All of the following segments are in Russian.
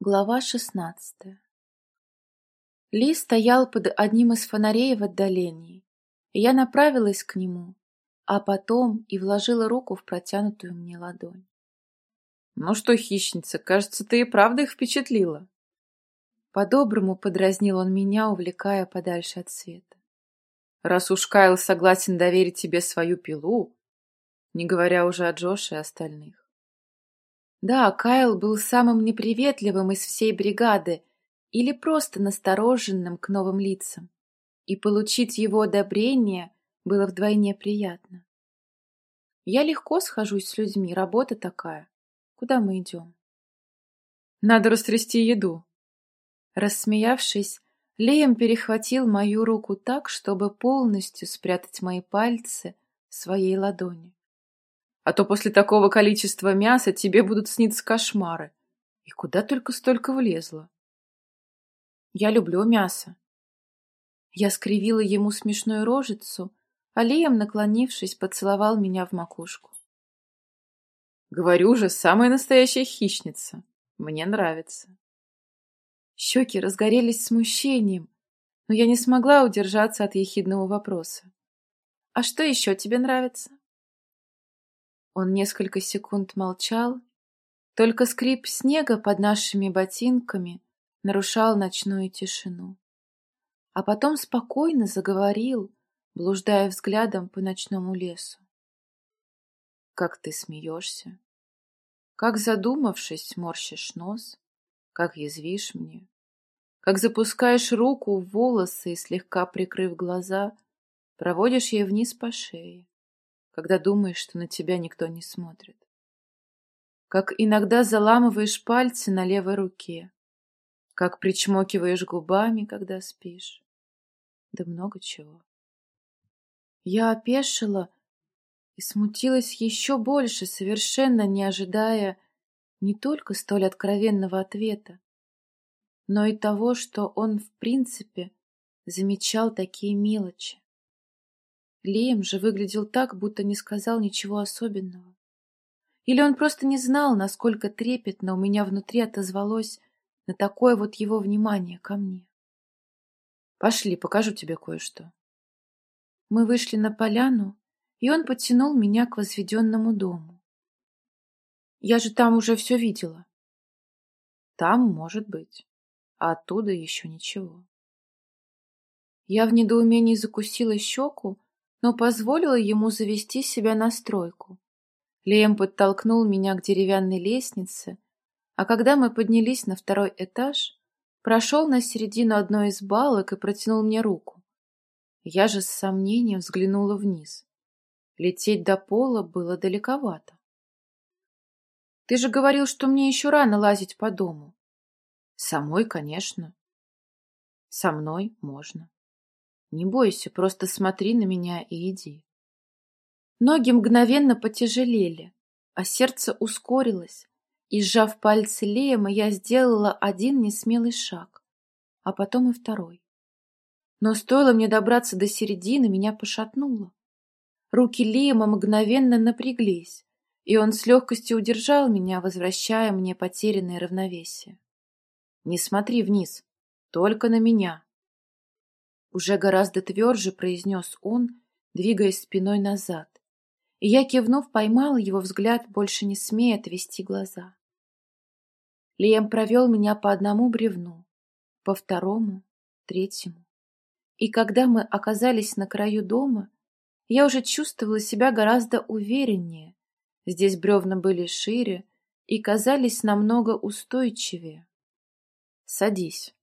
Глава шестнадцатая Ли стоял под одним из фонарей в отдалении, я направилась к нему, а потом и вложила руку в протянутую мне ладонь. «Ну что, хищница, кажется, ты и правда их впечатлила». По-доброму подразнил он меня, увлекая подальше от света. «Раз уж Кайл согласен доверить тебе свою пилу, не говоря уже о Джоше и остальных, да, Кайл был самым неприветливым из всей бригады или просто настороженным к новым лицам, и получить его одобрение было вдвойне приятно. Я легко схожусь с людьми, работа такая. Куда мы идем? Надо растрясти еду. Рассмеявшись, Леем перехватил мою руку так, чтобы полностью спрятать мои пальцы в своей ладони. А то после такого количества мяса тебе будут сниться кошмары. И куда только столько влезло. Я люблю мясо. Я скривила ему смешную рожицу, а Лиам, наклонившись, поцеловал меня в макушку. Говорю же, самая настоящая хищница. Мне нравится. Щеки разгорелись смущением, но я не смогла удержаться от ехидного вопроса. «А что еще тебе нравится?» Он несколько секунд молчал, только скрип снега под нашими ботинками нарушал ночную тишину. А потом спокойно заговорил, блуждая взглядом по ночному лесу. Как ты смеешься, как задумавшись, морщишь нос, как язвишь мне, как запускаешь руку в волосы и, слегка прикрыв глаза, проводишь ей вниз по шее когда думаешь, что на тебя никто не смотрит. Как иногда заламываешь пальцы на левой руке, как причмокиваешь губами, когда спишь. Да много чего. Я опешила и смутилась еще больше, совершенно не ожидая не только столь откровенного ответа, но и того, что он, в принципе, замечал такие мелочи. Лием же выглядел так, будто не сказал ничего особенного. Или он просто не знал, насколько трепетно у меня внутри отозвалось на такое вот его внимание ко мне. «Пошли, покажу тебе кое-что». Мы вышли на поляну, и он потянул меня к возведенному дому. Я же там уже все видела. Там может быть, а оттуда еще ничего. Я в недоумении закусила щеку, но позволила ему завести себя на стройку. Лем подтолкнул меня к деревянной лестнице, а когда мы поднялись на второй этаж, прошел на середину одной из балок и протянул мне руку. Я же с сомнением взглянула вниз. Лететь до пола было далековато. Ты же говорил, что мне еще рано лазить по дому. Самой, конечно. Со мной можно. Не бойся, просто смотри на меня и иди. Ноги мгновенно потяжелели, а сердце ускорилось, и, сжав пальцы Леема, я сделала один несмелый шаг, а потом и второй. Но стоило мне добраться до середины, меня пошатнуло. Руки Лиема мгновенно напряглись, и он с легкостью удержал меня, возвращая мне потерянное равновесие. «Не смотри вниз, только на меня», уже гораздо тверже произнес он, двигаясь спиной назад. И я, кивнув, поймал его взгляд, больше не смея отвести глаза. Лием провел меня по одному бревну, по второму, третьему. И когда мы оказались на краю дома, я уже чувствовала себя гораздо увереннее. Здесь бревна были шире и казались намного устойчивее. «Садись»,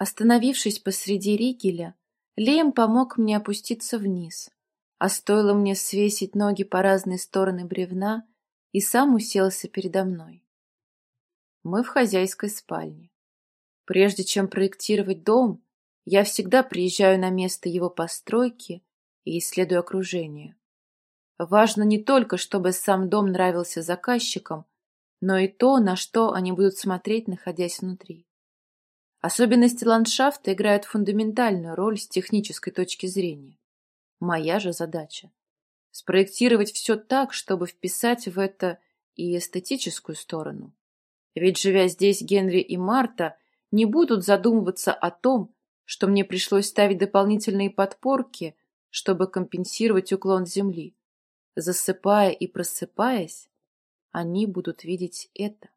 Остановившись посреди ригеля, Лем помог мне опуститься вниз, а стоило мне свесить ноги по разные стороны бревна, и сам уселся передо мной. Мы в хозяйской спальне. Прежде чем проектировать дом, я всегда приезжаю на место его постройки и исследую окружение. Важно не только, чтобы сам дом нравился заказчикам, но и то, на что они будут смотреть, находясь внутри. Особенности ландшафта играют фундаментальную роль с технической точки зрения. Моя же задача – спроектировать все так, чтобы вписать в это и эстетическую сторону, Ведь, живя здесь, Генри и Марта не будут задумываться о том, что мне пришлось ставить дополнительные подпорки, чтобы компенсировать уклон земли. Засыпая и просыпаясь, они будут видеть это.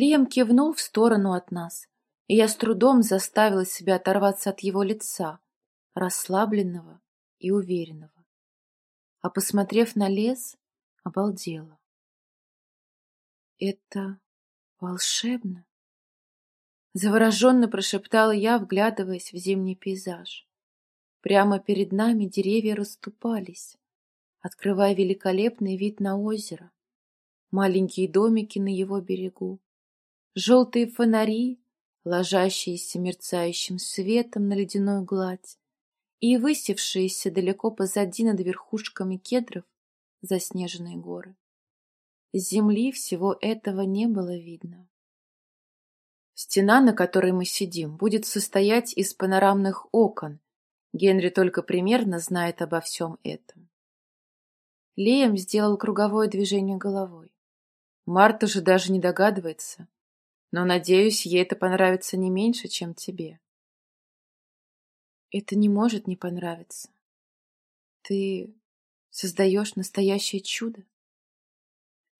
Лиам кивнул в сторону от нас, и я с трудом заставила себя оторваться от его лица, расслабленного и уверенного. А посмотрев на лес, обалдела. Это волшебно. Завороженно прошептала я, вглядываясь в зимний пейзаж. Прямо перед нами деревья расступались, открывая великолепный вид на озеро, маленькие домики на его берегу, желтые фонари, ложащиеся мерцающим светом на ледяную гладь, и высевшиеся далеко позади над верхушками кедров заснеженные горы. Земли всего этого не было видно. Стена, на которой мы сидим, будет состоять из панорамных окон. Генри только примерно знает обо всем этом. Лиам сделал круговое движение головой. Марта же даже не догадывается. Но, надеюсь, ей это понравится не меньше, чем тебе. Это не может не понравиться. Ты создаешь настоящее чудо.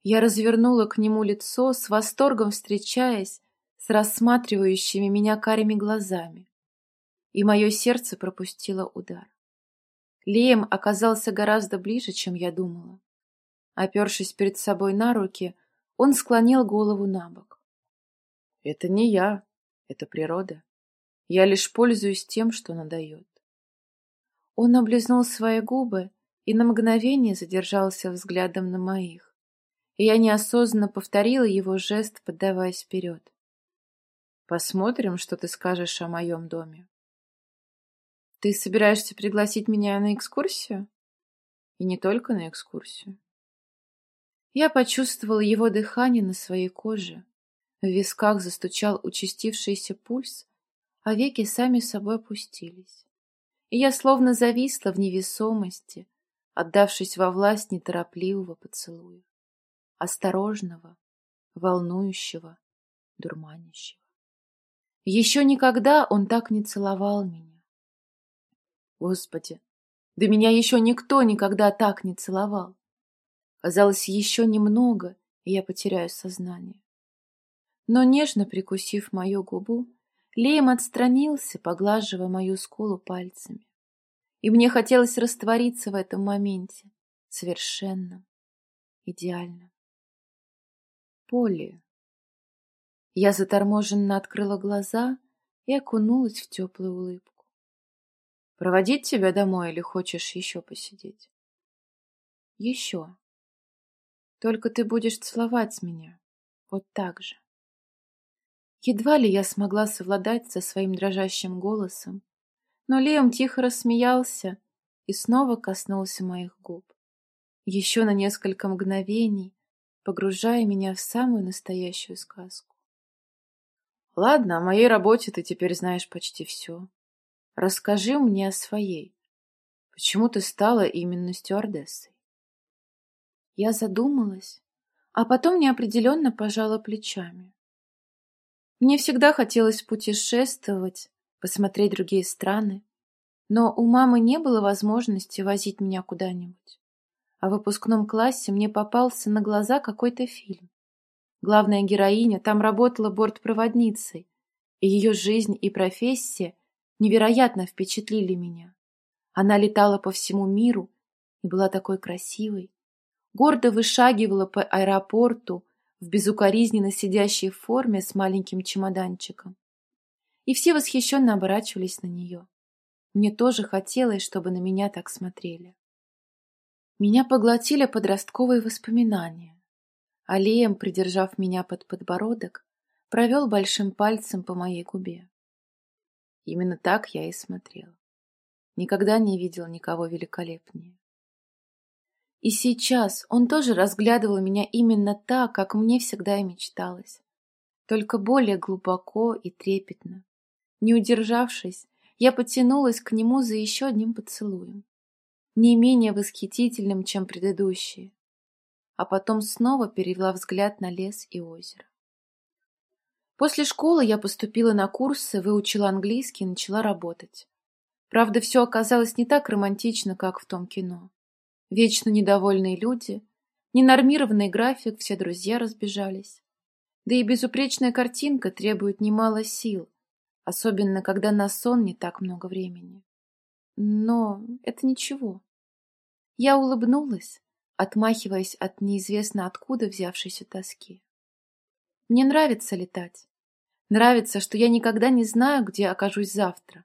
Я развернула к нему лицо, с восторгом встречаясь с рассматривающими меня карими глазами, и мое сердце пропустило удар. Леем оказался гораздо ближе, чем я думала. Опершись перед собой на руки, он склонил голову на бок. «Это не я, это природа. Я лишь пользуюсь тем, что она дает». Он облизнул свои губы и на мгновение задержался взглядом на моих. И я неосознанно повторила его жест, поддаваясь вперед. Посмотрим, что ты скажешь о моем доме. Ты собираешься пригласить меня на экскурсию? И не только на экскурсию. Я почувствовала его дыхание на своей коже. В висках застучал участившийся пульс, а веки сами собой опустились. И я словно зависла в невесомости, отдавшись во власть неторопливого поцелуя, осторожного, волнующего, дурманящего. Еще никогда он так не целовал меня. Господи, да меня еще никто никогда так не целовал. Казалось, еще немного, и я потеряю сознание. Но нежно прикусив мою губу, Леем отстранился, поглаживая мою скулу пальцами. И мне хотелось раствориться в этом моменте, совершенно, идеально. Поле, я заторможенно открыла глаза и окунулась в теплую улыбку. «Проводить тебя домой или хочешь еще посидеть?» «Еще. Только ты будешь целовать меня. Вот так же». Едва ли я смогла совладать со своим дрожащим голосом, но Леом тихо рассмеялся и снова коснулся моих губ. Еще на несколько мгновений, погружая меня в самую настоящую сказку. Ладно, о моей работе ты теперь знаешь почти все. Расскажи мне о своей. Почему ты стала именно стюардессой? Я задумалась, а потом неопределенно пожала плечами. Мне всегда хотелось путешествовать, посмотреть другие страны, но у мамы не было возможности возить меня куда-нибудь. А в выпускном классе мне попался на глаза какой-то фильм. Главная героиня там работала бортпроводницей, и ее жизнь и профессия невероятно впечатлили меня. Она летала по всему миру и была такой красивой, гордо вышагивала по аэропорту в безукоризненно сидящей форме с маленьким чемоданчиком. И все восхищенно оборачивались на нее. Мне тоже хотелось, чтобы на меня так смотрели. Меня поглотили подростковые воспоминания. Алием, придержав меня под подбородок, провел большим пальцем по моей губе. Именно так я и смотрел. Никогда не видел никого великолепнее. И сейчас он тоже разглядывал меня именно так, как мне всегда и мечталось. Только более глубоко и трепетно. Не удержавшись, я потянулась к нему за еще одним поцелуем. Не менее восхитительным, чем предыдущие а потом снова перевела взгляд на лес и озеро. После школы я поступила на курсы, выучила английский и начала работать. Правда, все оказалось не так романтично, как в том кино. Вечно недовольные люди, ненормированный график, все друзья разбежались. Да и безупречная картинка требует немало сил, особенно когда на сон не так много времени. Но это ничего. Я улыбнулась, отмахиваясь от неизвестно откуда взявшейся тоски. Мне нравится летать. Нравится, что я никогда не знаю, где окажусь завтра.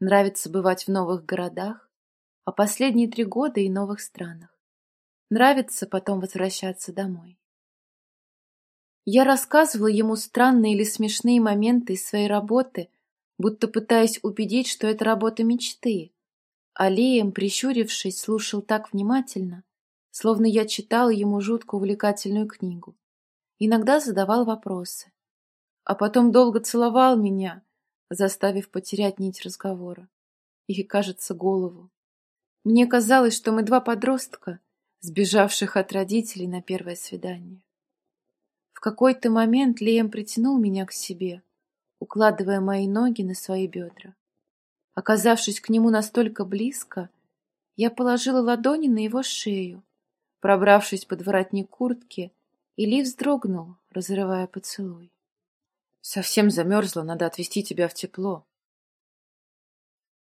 Нравится бывать в новых городах, а последние три года и новых странах. Нравится потом возвращаться домой. Я рассказывала ему странные или смешные моменты из своей работы, будто пытаясь убедить, что это работа мечты. А Лием, прищурившись, слушал так внимательно, словно я читала ему жутко увлекательную книгу. Иногда задавал вопросы. А потом долго целовал меня, заставив потерять нить разговора. И, кажется, голову. Мне казалось, что мы два подростка, сбежавших от родителей на первое свидание. В какой-то момент Лием притянул меня к себе, укладывая мои ноги на свои бедра. Оказавшись к нему настолько близко, я положила ладони на его шею, пробравшись под воротник куртки, и Ли вздрогнул, разрывая поцелуй. «Совсем замерзла, надо отвезти тебя в тепло».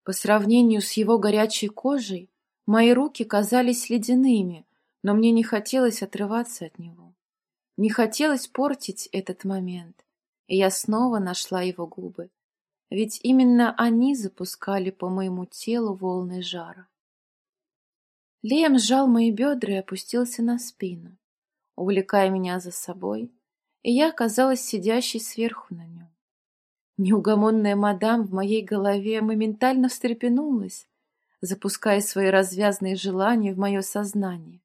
По сравнению с его горячей кожей, мои руки казались ледяными, но мне не хотелось отрываться от него. Не хотелось портить этот момент, и я снова нашла его губы, ведь именно они запускали по моему телу волны жара. Лем сжал мои бедра и опустился на спину, увлекая меня за собой, и я оказалась сидящей сверху на нем. Неугомонная мадам в моей голове моментально встрепенулась, запуская свои развязные желания в мое сознание.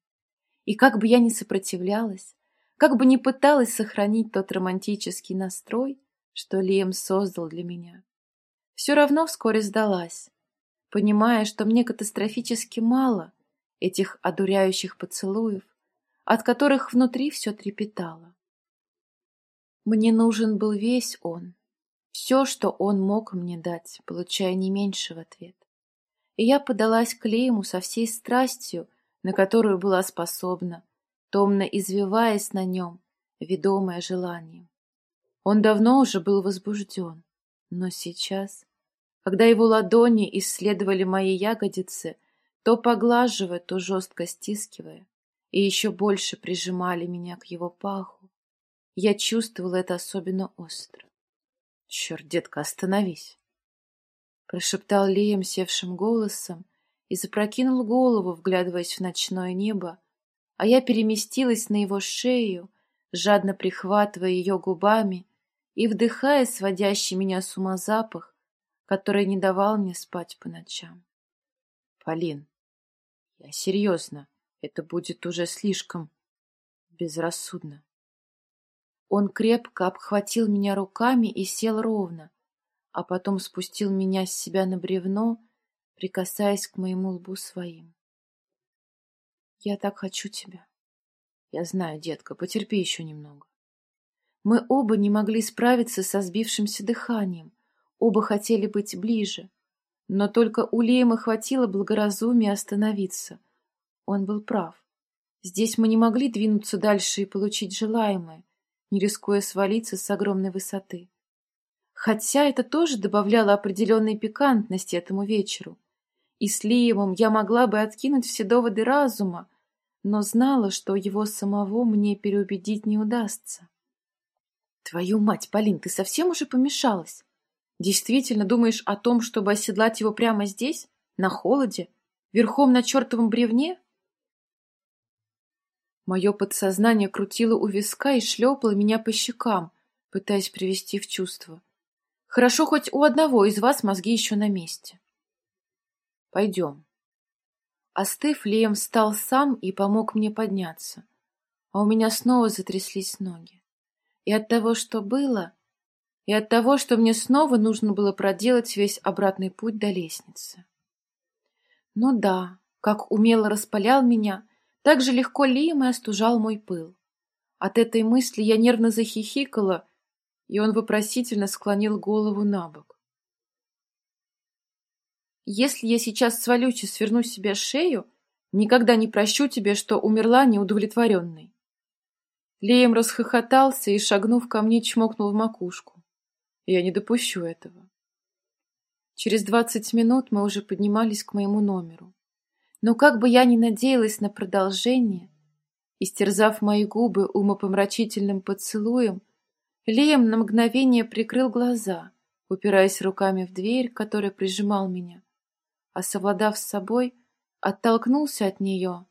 И как бы я ни сопротивлялась, как бы ни пыталась сохранить тот романтический настрой, что Лием создал для меня, все равно вскоре сдалась, понимая, что мне катастрофически мало этих одуряющих поцелуев, от которых внутри все трепетало. Мне нужен был весь он, все, что он мог мне дать, получая не меньше в ответ. И я подалась к Лейму со всей страстью, на которую была способна, томно извиваясь на нем, ведомая желанием. Он давно уже был возбужден, но сейчас, когда его ладони исследовали мои ягодицы, то поглаживая, то жестко стискивая, и еще больше прижимали меня к его паху, я чувствовала это особенно остро. «Черт, детка, остановись!» Прошептал Лием севшим голосом и запрокинул голову, вглядываясь в ночное небо, а я переместилась на его шею, жадно прихватывая ее губами и вдыхая сводящий меня с ума запах, который не давал мне спать по ночам. Полин, я серьезно, это будет уже слишком безрассудно. Он крепко обхватил меня руками и сел ровно, а потом спустил меня с себя на бревно, прикасаясь к моему лбу своим. Я так хочу тебя. Я знаю, детка, потерпи еще немного. Мы оба не могли справиться со сбившимся дыханием, оба хотели быть ближе, но только у Лейма хватило благоразумия остановиться. Он был прав. Здесь мы не могли двинуться дальше и получить желаемое, не рискуя свалиться с огромной высоты. Хотя это тоже добавляло определенной пикантности этому вечеру и с Лиемом я могла бы откинуть все доводы разума, но знала, что его самого мне переубедить не удастся. Твою мать, Полин, ты совсем уже помешалась? Действительно думаешь о том, чтобы оседлать его прямо здесь, на холоде, верхом на чертовом бревне? Мое подсознание крутило у виска и шлепало меня по щекам, пытаясь привести в чувство. Хорошо, хоть у одного из вас мозги еще на месте. Пойдем. Остыв, Лием встал сам и помог мне подняться, а у меня снова затряслись ноги. И от того, что было, и от того, что мне снова нужно было проделать весь обратный путь до лестницы. Ну да, как умело распалял меня, Так же легко Лиам и остужал мой пыл. От этой мысли я нервно захихикала, и он вопросительно склонил голову на бок. «Если я сейчас свалюсь и сверну себе шею, никогда не прощу тебе, что умерла неудовлетворенной». Лием расхохотался и, шагнув ко мне, чмокнул в макушку. Я не допущу этого. Через двадцать минут мы уже поднимались к моему номеру. Но как бы я ни надеялась на продолжение, истерзав мои губы умопомрачительным поцелуем, Лием на мгновение прикрыл глаза, упираясь руками в дверь, которая прижимал меня, а, совладав с собой, оттолкнулся от нее,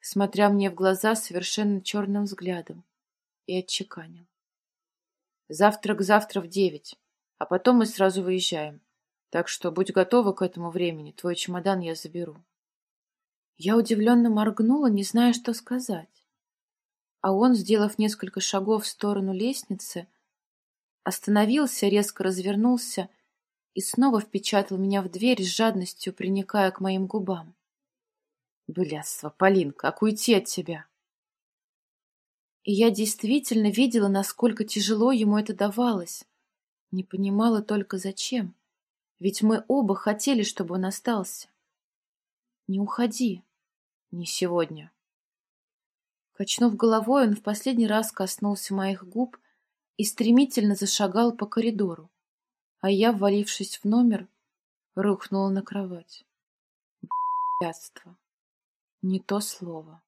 смотря мне в глаза совершенно черным взглядом, и отчеканил. Завтрак завтра в девять, а потом мы сразу выезжаем. Так что будь готова к этому времени, твой чемодан я заберу. Я удивленно моргнула, не зная, что сказать. А он, сделав несколько шагов в сторону лестницы, остановился, резко развернулся и снова впечатал меня в дверь с жадностью, приникая к моим губам. Блядство, Полин, как уйти от тебя? И я действительно видела, насколько тяжело ему это давалось. Не понимала только зачем. Ведь мы оба хотели, чтобы он остался. Не уходи. Не сегодня. Качнув головой, он в последний раз коснулся моих губ и стремительно зашагал по коридору, а я, ввалившись в номер, рухнула на кровать. Б***ство. Не то слово.